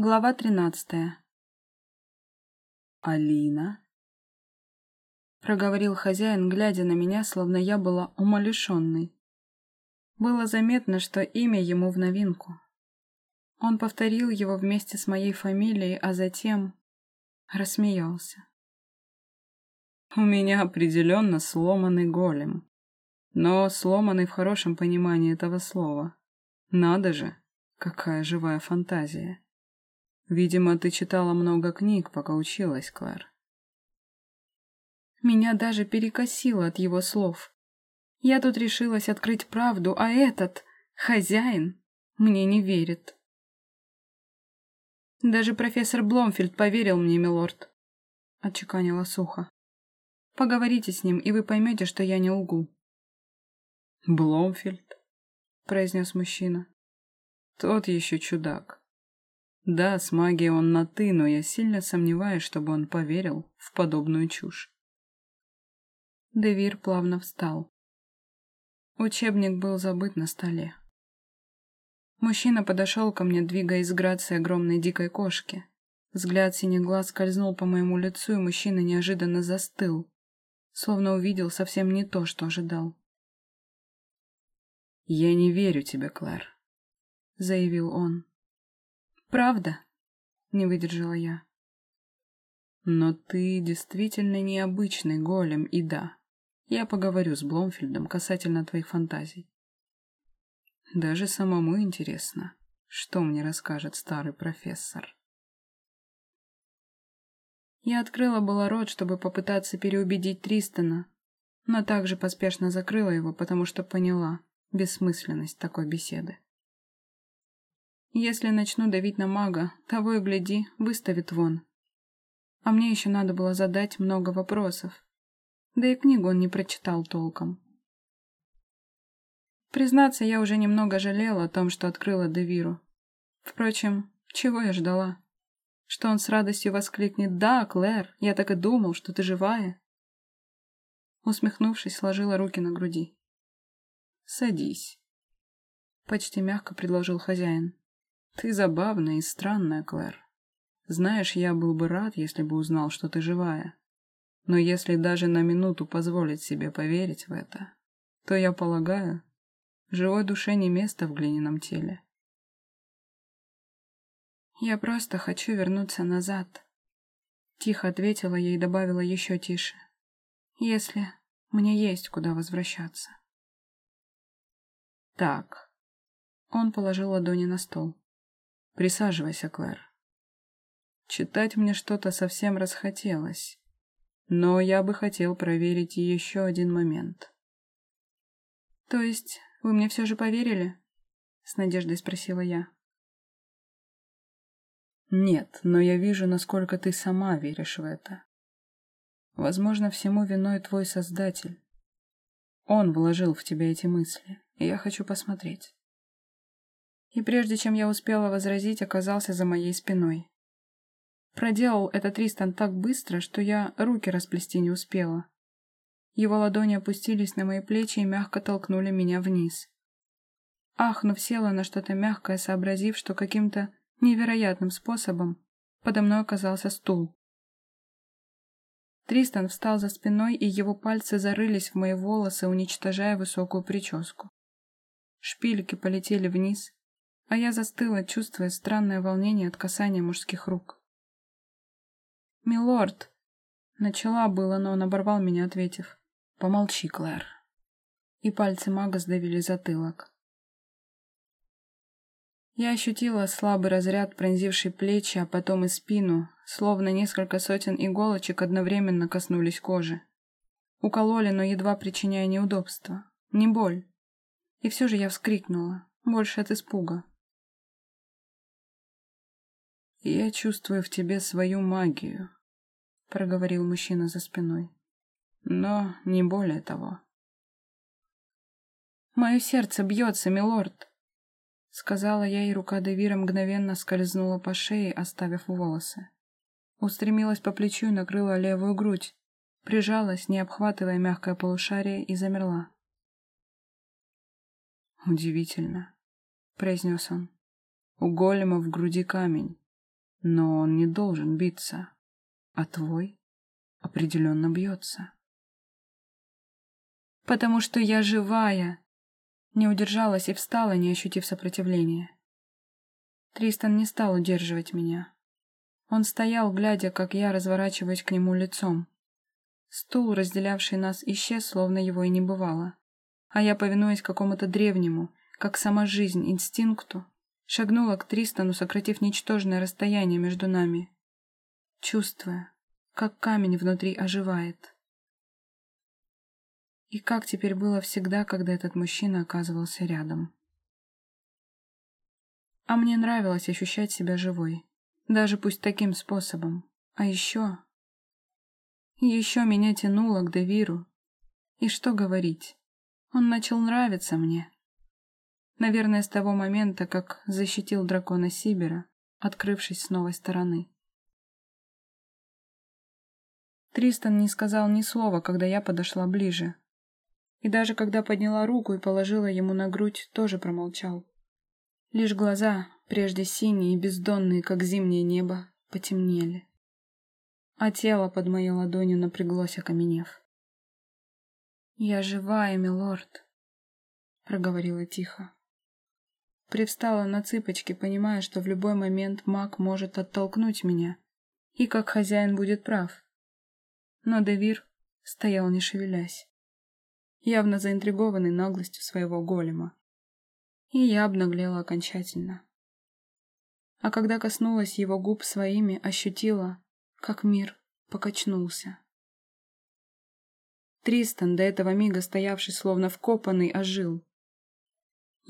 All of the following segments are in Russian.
Глава тринадцатая. «Алина?» Проговорил хозяин, глядя на меня, словно я была умалишенной. Было заметно, что имя ему в новинку. Он повторил его вместе с моей фамилией, а затем рассмеялся. «У меня определенно сломанный голем. Но сломанный в хорошем понимании этого слова. Надо же, какая живая фантазия!» Видимо, ты читала много книг, пока училась, Клэр. Меня даже перекосило от его слов. Я тут решилась открыть правду, а этот, хозяин, мне не верит. Даже профессор Бломфильд поверил мне, милорд, — отчеканила сухо. Поговорите с ним, и вы поймете, что я не лгу. Бломфильд, — произнес мужчина. Тот еще чудак. Да, с магией он на «ты», но я сильно сомневаюсь, чтобы он поверил в подобную чушь. Девир плавно встал. Учебник был забыт на столе. Мужчина подошел ко мне, двигаясь с грацией огромной дикой кошки. Взгляд синих глаз скользнул по моему лицу, и мужчина неожиданно застыл, словно увидел совсем не то, что ожидал. «Я не верю тебе, Клэр», — заявил он. «Правда?» — не выдержала я. «Но ты действительно необычный голем, и да, я поговорю с Бломфильдом касательно твоих фантазий. Даже самому интересно, что мне расскажет старый профессор». Я открыла было рот, чтобы попытаться переубедить Тристона, но также поспешно закрыла его, потому что поняла бессмысленность такой беседы. Если начну давить на мага, того и гляди, выставит вон. А мне еще надо было задать много вопросов. Да и книгу он не прочитал толком. Признаться, я уже немного жалела о том, что открыла Девиру. Впрочем, чего я ждала? Что он с радостью воскликнет «Да, Клэр, я так и думал, что ты живая». Усмехнувшись, сложила руки на груди. «Садись», — почти мягко предложил хозяин. Ты забавная и странная, Клэр. Знаешь, я был бы рад, если бы узнал, что ты живая. Но если даже на минуту позволить себе поверить в это, то, я полагаю, живой душе не место в глиняном теле. «Я просто хочу вернуться назад», — тихо ответила ей и добавила еще тише. «Если мне есть куда возвращаться». «Так». Он положил ладони на стол. Присаживайся, Клэр. Читать мне что-то совсем расхотелось, но я бы хотел проверить еще один момент. То есть вы мне все же поверили? С надеждой спросила я. Нет, но я вижу, насколько ты сама веришь в это. Возможно, всему виной твой Создатель. Он вложил в тебя эти мысли, и я хочу посмотреть и прежде чем я успела возразить, оказался за моей спиной. Проделал это Тристан так быстро, что я руки расплести не успела. Его ладони опустились на мои плечи и мягко толкнули меня вниз. Ахнув, села на что-то мягкое, сообразив, что каким-то невероятным способом подо мной оказался стул. Тристан встал за спиной, и его пальцы зарылись в мои волосы, уничтожая высокую прическу. Шпильки полетели вниз, а я застыла, чувствуя странное волнение от касания мужских рук. «Милорд!» Начала было, но он оборвал меня, ответив. «Помолчи, Клэр». И пальцы мага сдавили затылок. Я ощутила слабый разряд, пронзивший плечи, а потом и спину, словно несколько сотен иголочек одновременно коснулись кожи. Укололи, но едва причиняя неудобства. Не боль. И все же я вскрикнула, больше от испуга. «Я чувствую в тебе свою магию», — проговорил мужчина за спиной. «Но не более того». «Мое сердце бьется, милорд», — сказала я, и рука Девира мгновенно скользнула по шее, оставив волосы. Устремилась по плечу и накрыла левую грудь, прижалась, не обхватывая мягкое полушарие, и замерла. «Удивительно», — произнес он. «У голема в груди камень. Но он не должен биться, а твой определенно бьется. «Потому что я живая!» Не удержалась и встала, не ощутив сопротивления. Тристан не стал удерживать меня. Он стоял, глядя, как я разворачиваюсь к нему лицом. Стул, разделявший нас, исчез, словно его и не бывало. А я, повинуясь какому-то древнему, как сама жизнь, инстинкту, шагнула к Тристану, сократив ничтожное расстояние между нами, чувствуя, как камень внутри оживает. И как теперь было всегда, когда этот мужчина оказывался рядом. А мне нравилось ощущать себя живой, даже пусть таким способом. А еще... Еще меня тянуло к Девиру. И что говорить, он начал нравиться мне. Наверное, с того момента, как защитил дракона Сибера, открывшись с новой стороны. Тристан не сказал ни слова, когда я подошла ближе. И даже когда подняла руку и положила ему на грудь, тоже промолчал. Лишь глаза, прежде синие и бездонные, как зимнее небо, потемнели. А тело под моей ладонью напряглось, окаменев. «Я живая, милорд», — проговорила тихо. Привстала на цыпочки, понимая, что в любой момент маг может оттолкнуть меня, и как хозяин будет прав. Но Девир стоял не шевелясь, явно заинтригованный наглостью своего голема. И я обнаглела окончательно. А когда коснулась его губ своими, ощутила, как мир покачнулся. Тристан, до этого мига стоявший словно вкопанный, ожил.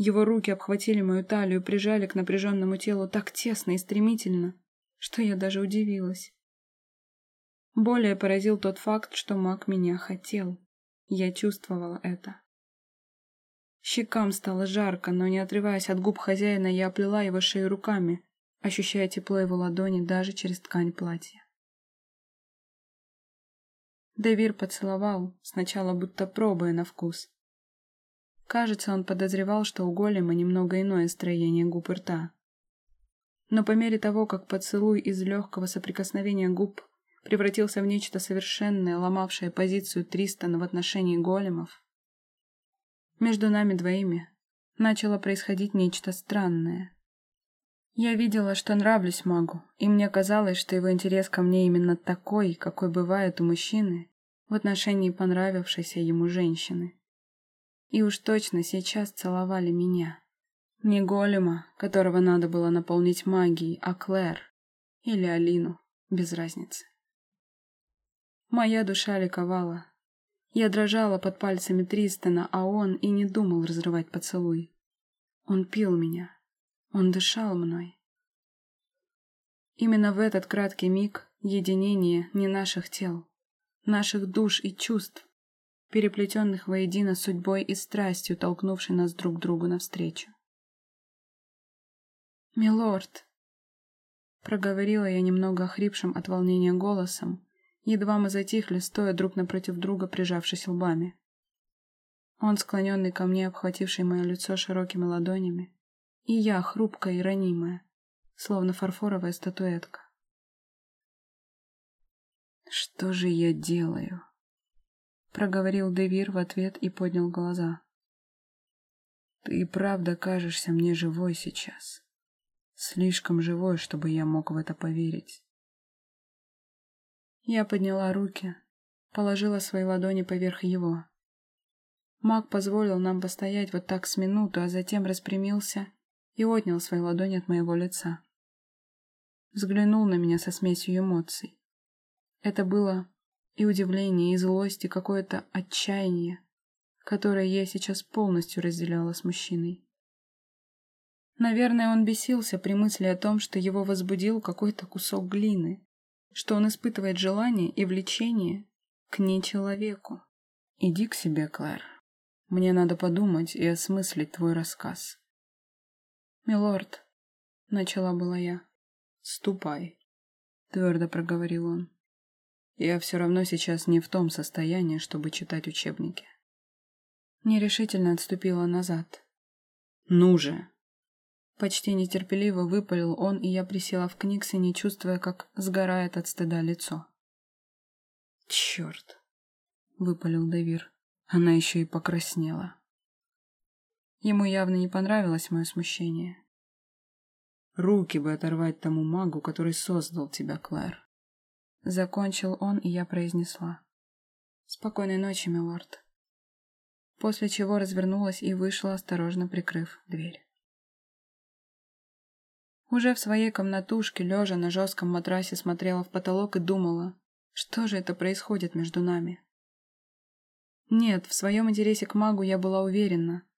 Его руки обхватили мою талию, прижали к напряженному телу так тесно и стремительно, что я даже удивилась. Более поразил тот факт, что маг меня хотел. Я чувствовала это. Щекам стало жарко, но не отрываясь от губ хозяина, я оплела его шею руками, ощущая тепло его ладони даже через ткань платья. Девир поцеловал, сначала будто пробуя на вкус, Кажется, он подозревал, что у голема немного иное строение губ и рта. Но по мере того, как поцелуй из легкого соприкосновения губ превратился в нечто совершенное, ломавшее позицию Тристона в отношении големов, между нами двоими начало происходить нечто странное. Я видела, что нравлюсь магу, и мне казалось, что его интерес ко мне именно такой, какой бывает у мужчины в отношении понравившейся ему женщины. И уж точно сейчас целовали меня. Не голема, которого надо было наполнить магией, а Клэр или Алину, без разницы. Моя душа ликовала. Я дрожала под пальцами Тристона, а он и не думал разрывать поцелуй. Он пил меня. Он дышал мной. Именно в этот краткий миг единение не наших тел, наших душ и чувств переплетенных воедино судьбой и страстью, толкнувшей нас друг другу навстречу. «Милорд!» Проговорила я немного охрипшим от волнения голосом, едва мы затихли, стоя друг напротив друга, прижавшись лбами. Он, склоненный ко мне, обхвативший мое лицо широкими ладонями, и я, хрупкая и ранимая, словно фарфоровая статуэтка. «Что же я делаю?» Проговорил Девир в ответ и поднял глаза. Ты и правда кажешься мне живой сейчас. Слишком живой, чтобы я мог в это поверить. Я подняла руки, положила свои ладони поверх его. Маг позволил нам постоять вот так с минуту, а затем распрямился и отнял свои ладони от моего лица. Взглянул на меня со смесью эмоций. Это было и удивление, и злость, и какое-то отчаяние, которое я сейчас полностью разделяла с мужчиной. Наверное, он бесился при мысли о том, что его возбудил какой-то кусок глины, что он испытывает желание и влечение к нечеловеку. «Иди к себе, Клэр. Мне надо подумать и осмыслить твой рассказ». «Милорд», — начала была я. «Ступай», — твердо проговорил он. Я все равно сейчас не в том состоянии, чтобы читать учебники. Нерешительно отступила назад. «Ну же!» Почти нетерпеливо выпалил он, и я присела в книгсе, не чувствуя, как сгорает от стыда лицо. «Черт!» — выпалил Девир. Она еще и покраснела. Ему явно не понравилось мое смущение. Руки бы оторвать тому магу, который создал тебя, Клэр. Закончил он, и я произнесла. Спокойной ночи, милорд. После чего развернулась и вышла, осторожно прикрыв дверь. Уже в своей комнатушке, лежа на жестком матрасе, смотрела в потолок и думала, что же это происходит между нами. Нет, в своем интересе к магу я была уверена,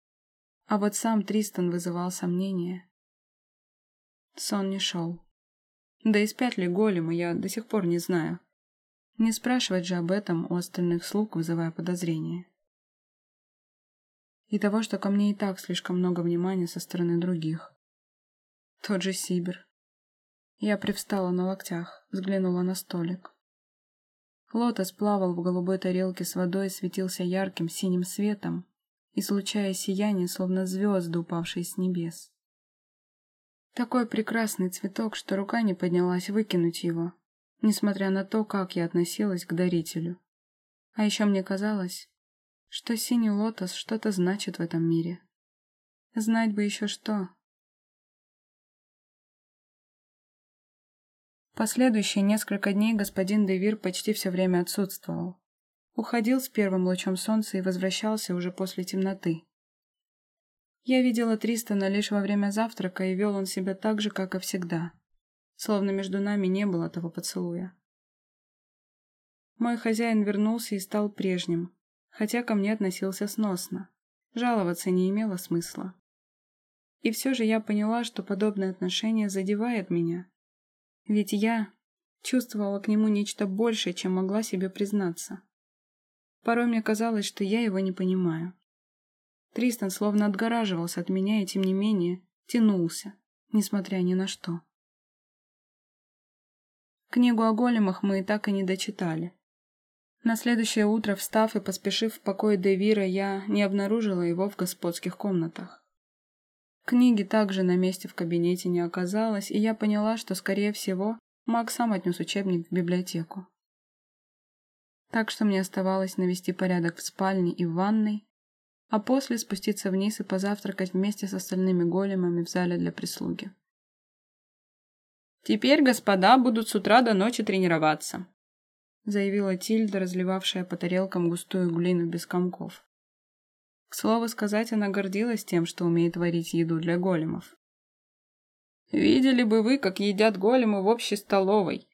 а вот сам Тристан вызывал сомнения. Сон не шел. Да и спят ли големы, я до сих пор не знаю. Не спрашивать же об этом у остальных слуг, вызывая подозрения. И того, что ко мне и так слишком много внимания со стороны других. Тот же Сибир. Я привстала на локтях, взглянула на столик. Лотос плавал в голубой тарелке с водой светился ярким синим светом, излучая сияние, словно звезды, упавшие с небес. Такой прекрасный цветок, что рука не поднялась выкинуть его, несмотря на то, как я относилась к дарителю. А еще мне казалось, что синий лотос что-то значит в этом мире. Знать бы еще что. Последующие несколько дней господин Девир почти все время отсутствовал. Уходил с первым лучом солнца и возвращался уже после темноты. Я видела Тристона лишь во время завтрака, и вел он себя так же, как и всегда. Словно между нами не было того поцелуя. Мой хозяин вернулся и стал прежним, хотя ко мне относился сносно. Жаловаться не имело смысла. И все же я поняла, что подобное отношение задевает меня. Ведь я чувствовала к нему нечто большее, чем могла себе признаться. Порой мне казалось, что я его не понимаю. Тристан словно отгораживался от меня и, тем не менее, тянулся, несмотря ни на что. Книгу о големах мы и так и не дочитали. На следующее утро, встав и поспешив в покой Девира, я не обнаружила его в господских комнатах. Книги также на месте в кабинете не оказалось, и я поняла, что, скорее всего, Маг сам отнес учебник в библиотеку. Так что мне оставалось навести порядок в спальне и в ванной, а после спуститься вниз и позавтракать вместе с остальными големами в зале для прислуги. «Теперь господа будут с утра до ночи тренироваться», заявила Тильда, разливавшая по тарелкам густую глину без комков. К слову сказать, она гордилась тем, что умеет варить еду для големов. «Видели бы вы, как едят големы в общей столовой!»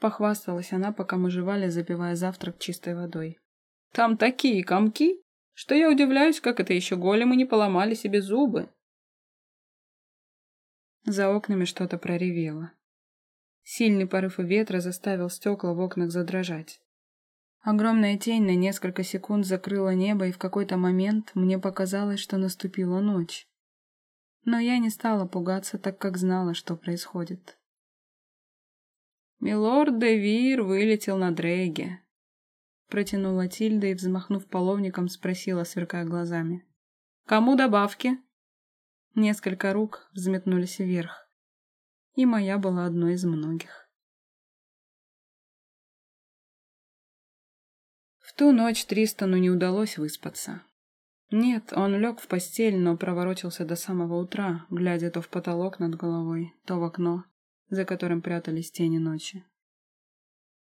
Похвасталась она, пока мы жевали, запивая завтрак чистой водой. «Там такие комки, что я удивляюсь, как это еще големы не поломали себе зубы. За окнами что-то проревело. Сильный порыв ветра заставил стекла в окнах задрожать. Огромная тень на несколько секунд закрыла небо, и в какой-то момент мне показалось, что наступила ночь. Но я не стала пугаться, так как знала, что происходит. Милорд де Вир вылетел на Дрейге, Протянула Тильда и, взмахнув половником, спросила, сверкая глазами. «Кому добавки?» Несколько рук взметнулись вверх. И моя была одной из многих. В ту ночь Тристану не удалось выспаться. Нет, он лег в постель, но проворочился до самого утра, глядя то в потолок над головой, то в окно, за которым прятались тени ночи.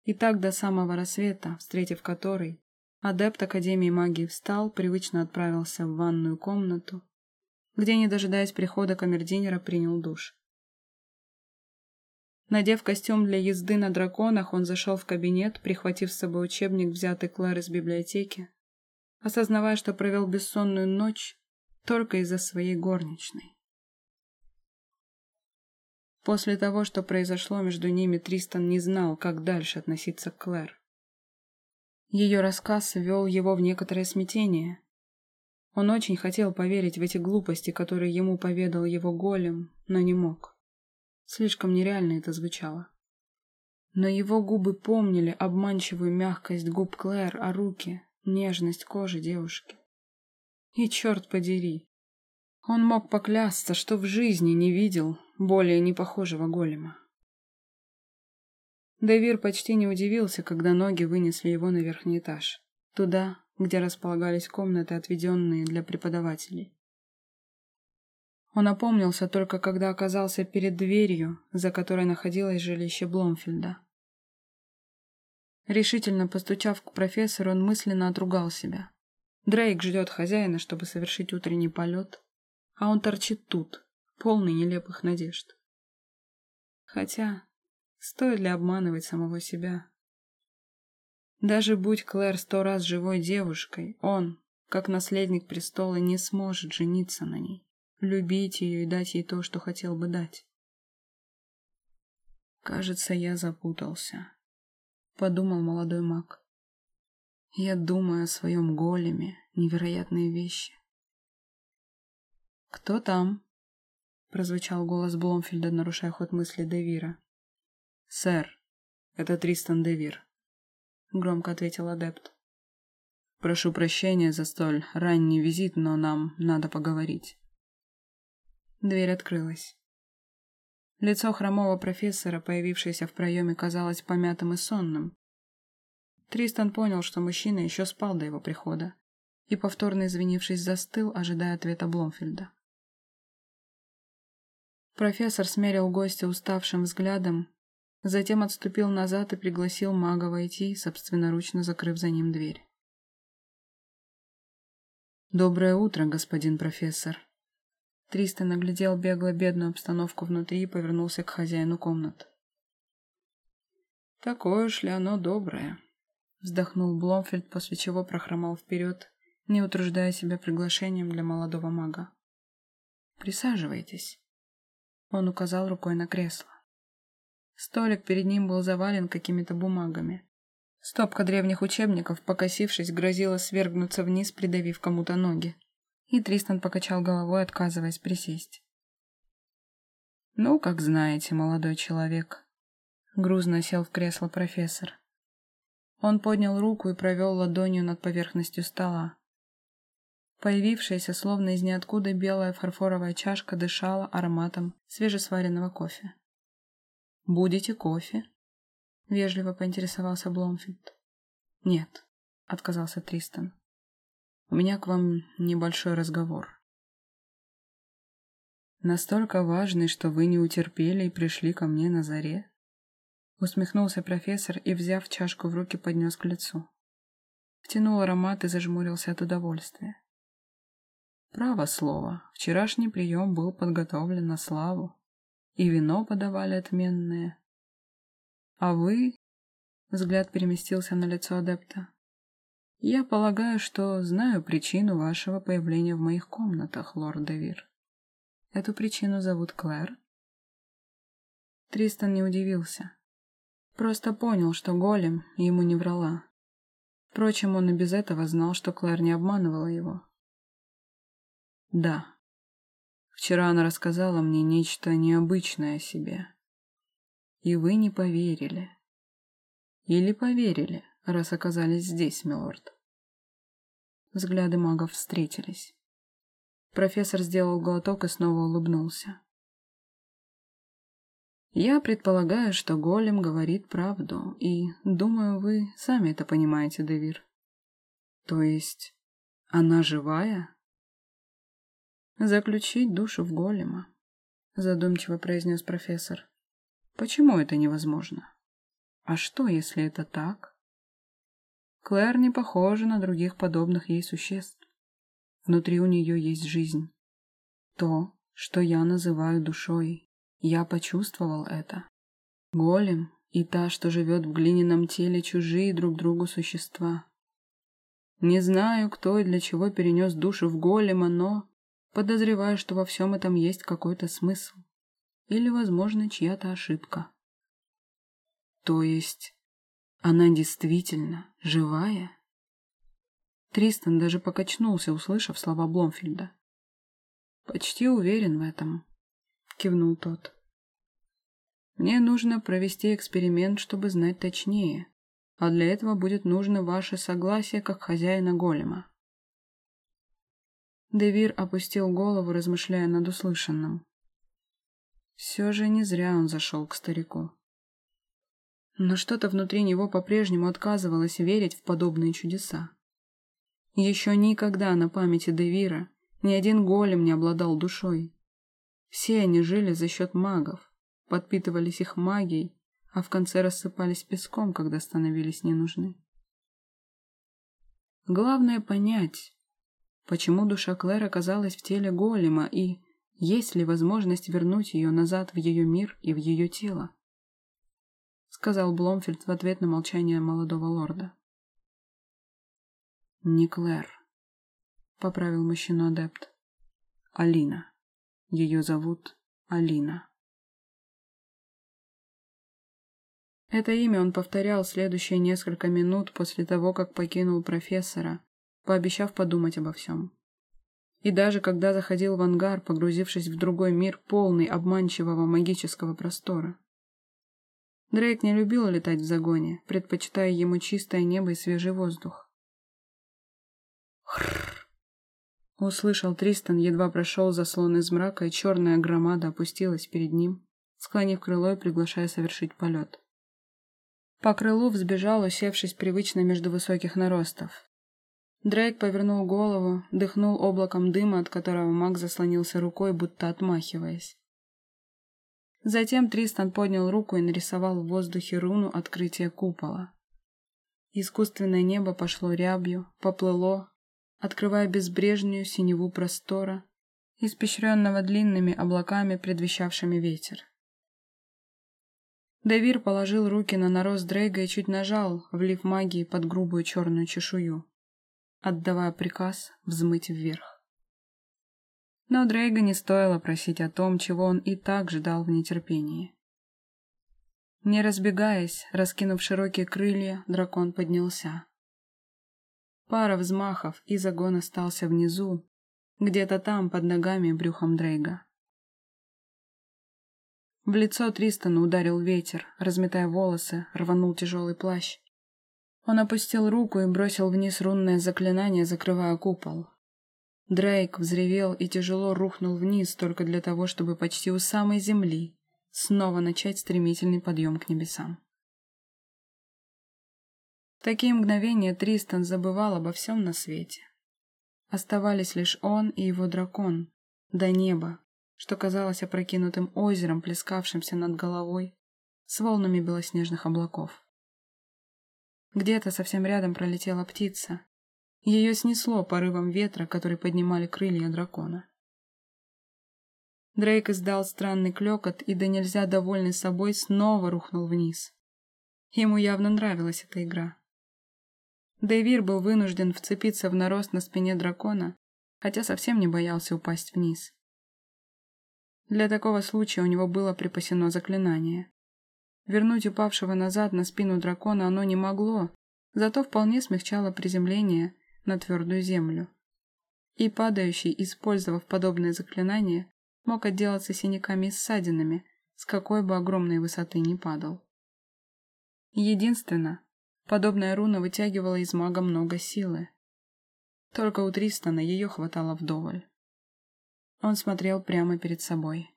И так до самого рассвета, встретив который, адепт Академии магии встал, привычно отправился в ванную комнату, где, не дожидаясь прихода камердинера, принял душ. Надев костюм для езды на драконах, он зашел в кабинет, прихватив с собой учебник, взятый Клэр из библиотеки, осознавая, что провел бессонную ночь только из-за своей горничной. После того, что произошло между ними, Тристан не знал, как дальше относиться к Клэр. Ее рассказ ввел его в некоторое смятение. Он очень хотел поверить в эти глупости, которые ему поведал его голем, но не мог. Слишком нереально это звучало. Но его губы помнили обманчивую мягкость губ Клэр, а руки — нежность кожи девушки. И черт подери, Он мог поклясться, что в жизни не видел более непохожего голема. Девир почти не удивился, когда ноги вынесли его на верхний этаж, туда, где располагались комнаты, отведенные для преподавателей. Он опомнился только когда оказался перед дверью, за которой находилось жилище Бломфельда. Решительно постучав к профессору, он мысленно отругал себя. Дрейк ждет хозяина, чтобы совершить утренний полет, а он торчит тут, полный нелепых надежд. Хотя, стоит ли обманывать самого себя? Даже будь Клэр сто раз живой девушкой, он, как наследник престола, не сможет жениться на ней, любить ее и дать ей то, что хотел бы дать. Кажется, я запутался подумал молодой маг. Я думаю о своем големе, невероятные вещи. «Кто там?» — прозвучал голос Бломфильда, нарушая ход мысли Девира. «Сэр, это Тристан Девир», — громко ответил адепт. «Прошу прощения за столь ранний визит, но нам надо поговорить». Дверь открылась. Лицо хромого профессора, появившееся в проеме, казалось помятым и сонным. Тристан понял, что мужчина еще спал до его прихода, и, повторно извинившись, застыл, ожидая ответа Бломфельда. Профессор смерил гостя уставшим взглядом, затем отступил назад и пригласил мага войти, собственноручно закрыв за ним дверь. «Доброе утро, господин профессор», Тристан наглядел бегло бедную обстановку внутри и повернулся к хозяину комнат. «Такое уж ли оно доброе?» Вздохнул Бломфельд, после чего прохромал вперед, не утруждая себя приглашением для молодого мага. «Присаживайтесь». Он указал рукой на кресло. Столик перед ним был завален какими-то бумагами. Стопка древних учебников, покосившись, грозила свергнуться вниз, придавив кому-то ноги и Тристан покачал головой, отказываясь присесть. «Ну, как знаете, молодой человек», — грузно сел в кресло профессор. Он поднял руку и провел ладонью над поверхностью стола. Появившаяся, словно из ниоткуда, белая фарфоровая чашка дышала ароматом свежесваренного кофе. «Будете кофе?» — вежливо поинтересовался Бломфильд. «Нет», — отказался Тристан. У меня к вам небольшой разговор. Настолько важный, что вы не утерпели и пришли ко мне на заре? Усмехнулся профессор и, взяв чашку в руки, поднес к лицу. Втянул аромат и зажмурился от удовольствия. Право слово, вчерашний прием был подготовлен на славу, и вино подавали отменное. А вы... Взгляд переместился на лицо адепта. Я полагаю, что знаю причину вашего появления в моих комнатах, лорд Девир. Эту причину зовут Клэр? Тристан не удивился. Просто понял, что голем ему не врала. Впрочем, он и без этого знал, что Клэр не обманывала его. Да. Вчера она рассказала мне нечто необычное о себе. И вы не поверили. Или поверили? раз оказались здесь, милорд. Взгляды магов встретились. Профессор сделал глоток и снова улыбнулся. Я предполагаю, что голем говорит правду, и, думаю, вы сами это понимаете, Девир. То есть, она живая? Заключить душу в голема, задумчиво произнес профессор. Почему это невозможно? А что, если это так? Клэр не похожа на других подобных ей существ. Внутри у нее есть жизнь. То, что я называю душой. Я почувствовал это. Голем и та, что живет в глиняном теле, чужие друг другу существа. Не знаю, кто и для чего перенес душу в голема, но подозреваю, что во всем этом есть какой-то смысл. Или, возможно, чья-то ошибка. То есть она действительно живая? Тристан даже покачнулся, услышав слова Бломфильда. «Почти уверен в этом», — кивнул тот. «Мне нужно провести эксперимент, чтобы знать точнее, а для этого будет нужно ваше согласие как хозяина голема». Девир опустил голову, размышляя над услышанным. Все же не зря он зашел к старику. Но что-то внутри него по-прежнему отказывалось верить в подобные чудеса. Еще никогда на памяти Девира ни один голем не обладал душой. Все они жили за счет магов, подпитывались их магией, а в конце рассыпались песком, когда становились ненужны. Главное понять, почему душа Клэр оказалась в теле голема и есть ли возможность вернуть ее назад в ее мир и в ее тело, сказал Бломфельд в ответ на молчание молодого лорда. «Не Клэр», — поправил мужчину адепт. «Алина. Ее зовут Алина». Это имя он повторял следующие несколько минут после того, как покинул профессора, пообещав подумать обо всем. И даже когда заходил в ангар, погрузившись в другой мир, полный обманчивого магического простора. Дрейк не любил летать в загоне, предпочитая ему чистое небо и свежий воздух. Хрррр. Услышал Тристан, едва прошел заслон из мрака, и черная громада опустилась перед ним, склонив крыло и приглашая совершить полет. По крылу взбежал, усевшись привычно между высоких наростов. Дрейк повернул голову, дыхнул облаком дыма, от которого маг заслонился рукой, будто отмахиваясь. Затем Тристан поднял руку и нарисовал в воздухе руну открытия купола. Искусственное небо пошло рябью, поплыло, открывая безбрежную синеву простора, испещренного длинными облаками, предвещавшими ветер. Давир положил руки на нарост Дрейга и чуть нажал, влив магии под грубую черную чешую, отдавая приказ взмыть вверх. Но Дрейга не стоило просить о том, чего он и так ждал в нетерпении. Не разбегаясь, раскинув широкие крылья, дракон поднялся. Пара взмахов, и загон остался внизу, где-то там, под ногами брюхом Дрейга. В лицо Тристона ударил ветер, разметая волосы, рванул тяжелый плащ. Он опустил руку и бросил вниз рунное заклинание, закрывая купол. Дрейк взревел и тяжело рухнул вниз только для того, чтобы почти у самой земли снова начать стремительный подъем к небесам. В такие мгновения Тристан забывал обо всем на свете. Оставались лишь он и его дракон, до неба, что казалось опрокинутым озером, плескавшимся над головой, с волнами белоснежных облаков. Где-то совсем рядом пролетела птица. Ее снесло порывом ветра, который поднимали крылья дракона. Дрейк издал странный клекот и, да нельзя довольный собой, снова рухнул вниз. Ему явно нравилась эта игра. Дэвир был вынужден вцепиться в нарост на спине дракона, хотя совсем не боялся упасть вниз. Для такого случая у него было припасено заклинание. Вернуть упавшего назад на спину дракона оно не могло, зато вполне смягчало приземление на твердую землю. И падающий, использовав подобное заклинание, мог отделаться синяками и ссадинами, с какой бы огромной высоты ни падал. Единственно, Подобная руна вытягивала из мага много силы. Только у Тристана ее хватало вдоволь. Он смотрел прямо перед собой.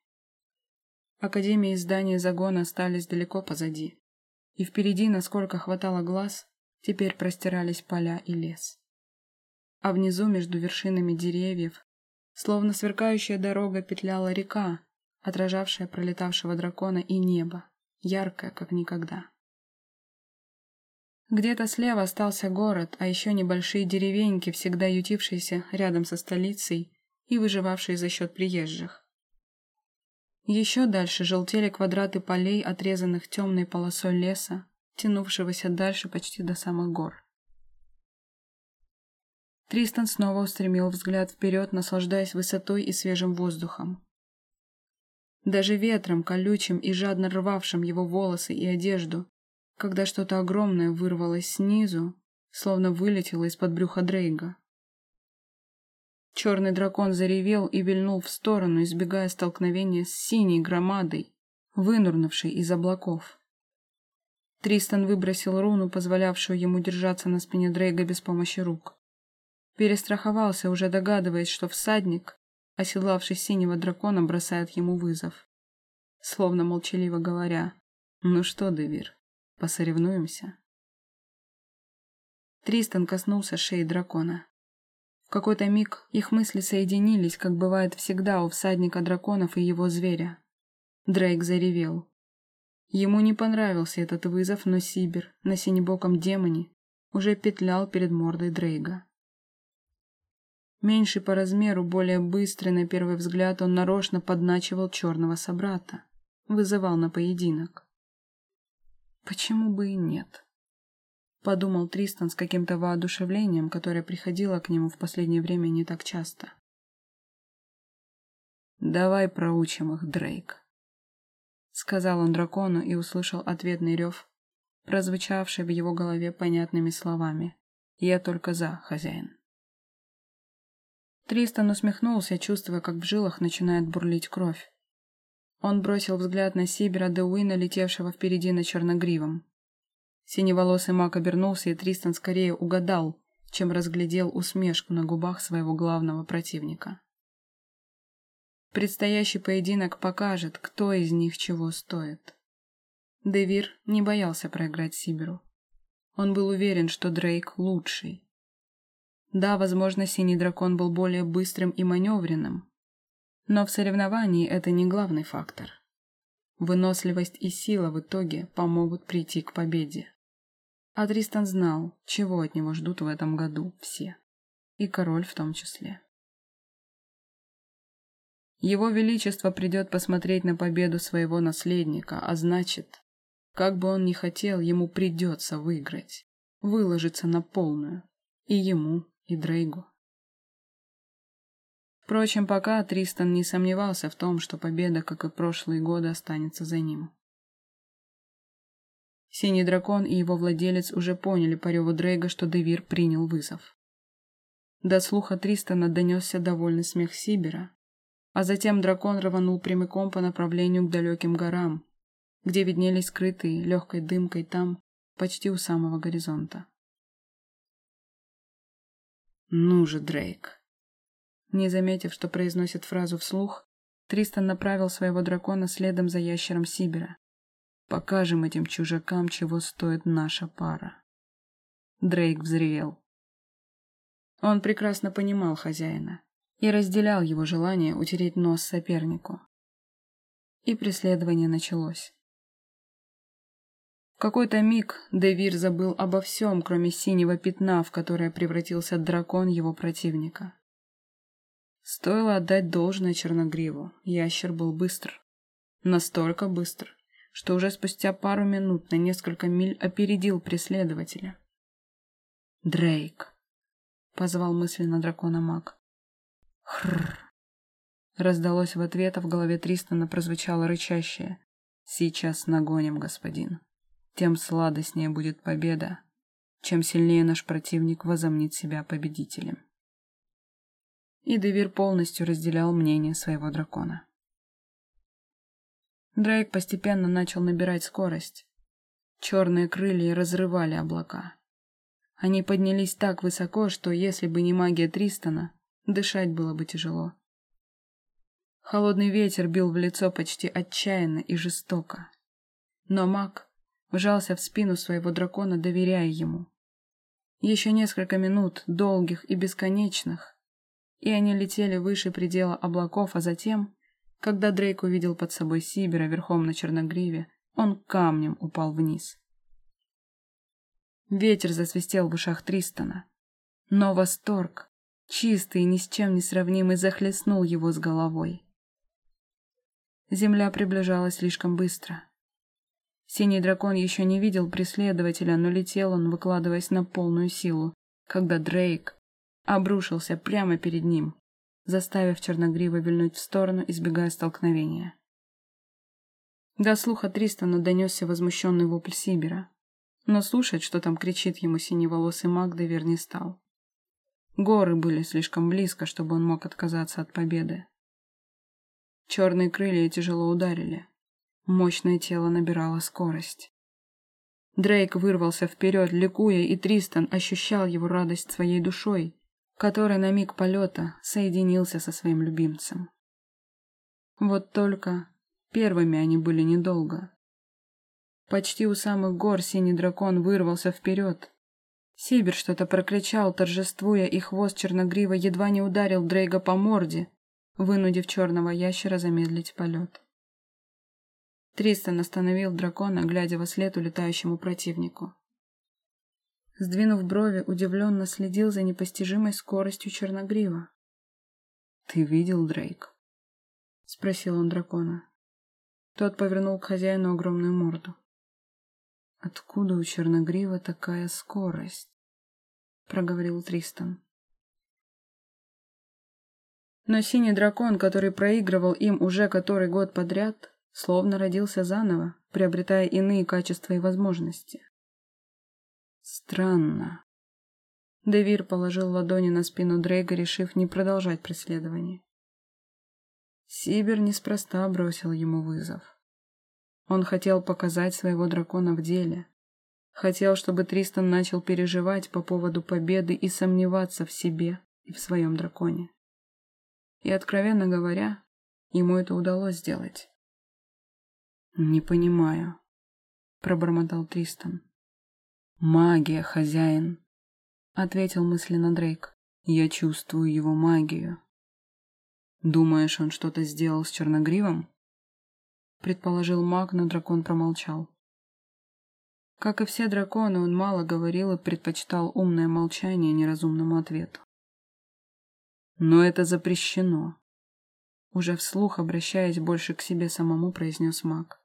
Академия и здания загона остались далеко позади. И впереди, насколько хватало глаз, теперь простирались поля и лес. А внизу, между вершинами деревьев, словно сверкающая дорога, петляла река, отражавшая пролетавшего дракона и небо, яркое, как никогда. Где-то слева остался город, а еще небольшие деревеньки, всегда ютившиеся рядом со столицей и выживавшие за счет приезжих. Еще дальше желтели квадраты полей, отрезанных темной полосой леса, тянувшегося дальше почти до самых гор. Тристан снова устремил взгляд вперед, наслаждаясь высотой и свежим воздухом. Даже ветром, колючим и жадно рвавшим его волосы и одежду, когда что-то огромное вырвалось снизу, словно вылетело из-под брюха Дрейга. Черный дракон заревел и вильнул в сторону, избегая столкновения с синей громадой, вынурнувшей из облаков. Тристан выбросил руну, позволявшую ему держаться на спине Дрейга без помощи рук. Перестраховался, уже догадываясь, что всадник, оседлавший синего дракона, бросает ему вызов. Словно молчаливо говоря, «Ну что, Девир, посоревнуемся?» Тристан коснулся шеи дракона. Какой-то миг их мысли соединились, как бывает всегда у всадника драконов и его зверя. Дрейк заревел. Ему не понравился этот вызов, но Сибир на синебоком демоне уже петлял перед мордой Дрейга. Меньший по размеру, более быстрый на первый взгляд, он нарочно подначивал черного собрата, вызывал на поединок. Почему бы и нет? Подумал Тристан с каким-то воодушевлением, которое приходило к нему в последнее время не так часто. «Давай проучим их, Дрейк», — сказал он дракону и услышал ответный рев, прозвучавший в его голове понятными словами. «Я только за, хозяин». Тристан усмехнулся, чувствуя, как в жилах начинает бурлить кровь. Он бросил взгляд на Сибера Деуина, летевшего впереди на черногривом. Синеволосый маг обернулся, и Тристан скорее угадал, чем разглядел усмешку на губах своего главного противника. Предстоящий поединок покажет, кто из них чего стоит. Девир не боялся проиграть Сиберу. Он был уверен, что Дрейк лучший. Да, возможно, Синий Дракон был более быстрым и маневренным. Но в соревновании это не главный фактор. Выносливость и сила в итоге помогут прийти к победе. А Тристан знал, чего от него ждут в этом году все. И король в том числе. Его Величество придет посмотреть на победу своего наследника, а значит, как бы он ни хотел, ему придется выиграть, выложиться на полную. И ему, и Дрейгу. Впрочем, пока Тристан не сомневался в том, что победа, как и прошлые годы, останется за ним. Синий дракон и его владелец уже поняли по реву Дрейга, что Девир принял вызов. До слуха Тристана донесся довольный смех Сибера, а затем дракон рванул прямиком по направлению к далеким горам, где виднелись скрытые легкой дымкой там, почти у самого горизонта. «Ну же, Дрейк!» Не заметив, что произносит фразу вслух, Тристан направил своего дракона следом за ящером Сибера. «Покажем этим чужакам, чего стоит наша пара». Дрейк взревел. Он прекрасно понимал хозяина и разделял его желание утереть нос сопернику. И преследование началось какой-то миг Девир забыл обо всем, кроме синего пятна, в которое превратился дракон его противника. Стоило отдать должное Черногриву. Ящер был быстр. Настолько быстр, что уже спустя пару минут на несколько миль опередил преследователя. «Дрейк!» — позвал мысленно дракона маг. «Хрррр!» Раздалось в ответ, а в голове Тристона прозвучало рычащее. «Сейчас нагоним, господин» тем сладостнее будет победа, чем сильнее наш противник возомнит себя победителем. И Девир полностью разделял мнение своего дракона. Дрейк постепенно начал набирать скорость. Черные крылья разрывали облака. Они поднялись так высоко, что если бы не магия Тристона, дышать было бы тяжело. Холодный ветер бил в лицо почти отчаянно и жестоко. Но маг вжался в спину своего дракона, доверяя ему. Еще несколько минут, долгих и бесконечных, и они летели выше предела облаков, а затем, когда Дрейк увидел под собой Сибера верхом на черногриве, он камнем упал вниз. Ветер засвистел в ушах Тристона, но восторг, чистый и ни с чем не сравнимый, захлестнул его с головой. Земля приближалась слишком быстро. Синий дракон еще не видел преследователя, но летел он, выкладываясь на полную силу, когда Дрейк обрушился прямо перед ним, заставив черногрива вильнуть в сторону, избегая столкновения. До слуха Тристона донесся возмущенный вопль Сибера, но слушать, что там кричит ему синеволосый маг, Девер не стал. Горы были слишком близко, чтобы он мог отказаться от победы. Черные крылья тяжело ударили, Мощное тело набирало скорость. Дрейк вырвался вперед, ликуя, и Тристан ощущал его радость своей душой, который на миг полета соединился со своим любимцем. Вот только первыми они были недолго. Почти у самых гор синий дракон вырвался вперед. Сибир что-то прокричал, торжествуя, и хвост черногрива едва не ударил Дрейга по морде, вынудив черного ящера замедлить полет. Тристан остановил дракона, глядя во след улетающему противнику. Сдвинув брови, удивленно следил за непостижимой скоростью черногрива. «Ты видел, Дрейк?» — спросил он дракона. Тот повернул к хозяину огромную морду. «Откуда у черногрива такая скорость?» — проговорил Тристан. Но синий дракон, который проигрывал им уже который год подряд, словно родился заново, приобретая иные качества и возможности. Странно. Девир положил ладони на спину Дрейга, решив не продолжать преследование. Сибир неспроста бросил ему вызов. Он хотел показать своего дракона в деле. Хотел, чтобы Тристан начал переживать по поводу победы и сомневаться в себе и в своем драконе. И, откровенно говоря, ему это удалось сделать. «Не понимаю», — пробормотал Тристан. «Магия, хозяин», — ответил мысленно Дрейк. «Я чувствую его магию». «Думаешь, он что-то сделал с Черногривом?» Предположил маг, но дракон промолчал. Как и все драконы, он мало говорил и предпочитал умное молчание неразумному ответу. «Но это запрещено», — уже вслух, обращаясь больше к себе самому, произнес маг.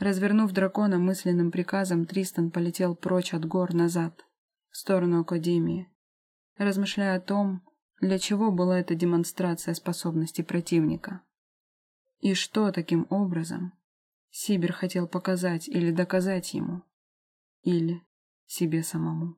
Развернув дракона мысленным приказом, Тристан полетел прочь от гор назад, в сторону Академии, размышляя о том, для чего была эта демонстрация способностей противника. И что таким образом Сибир хотел показать или доказать ему, или себе самому.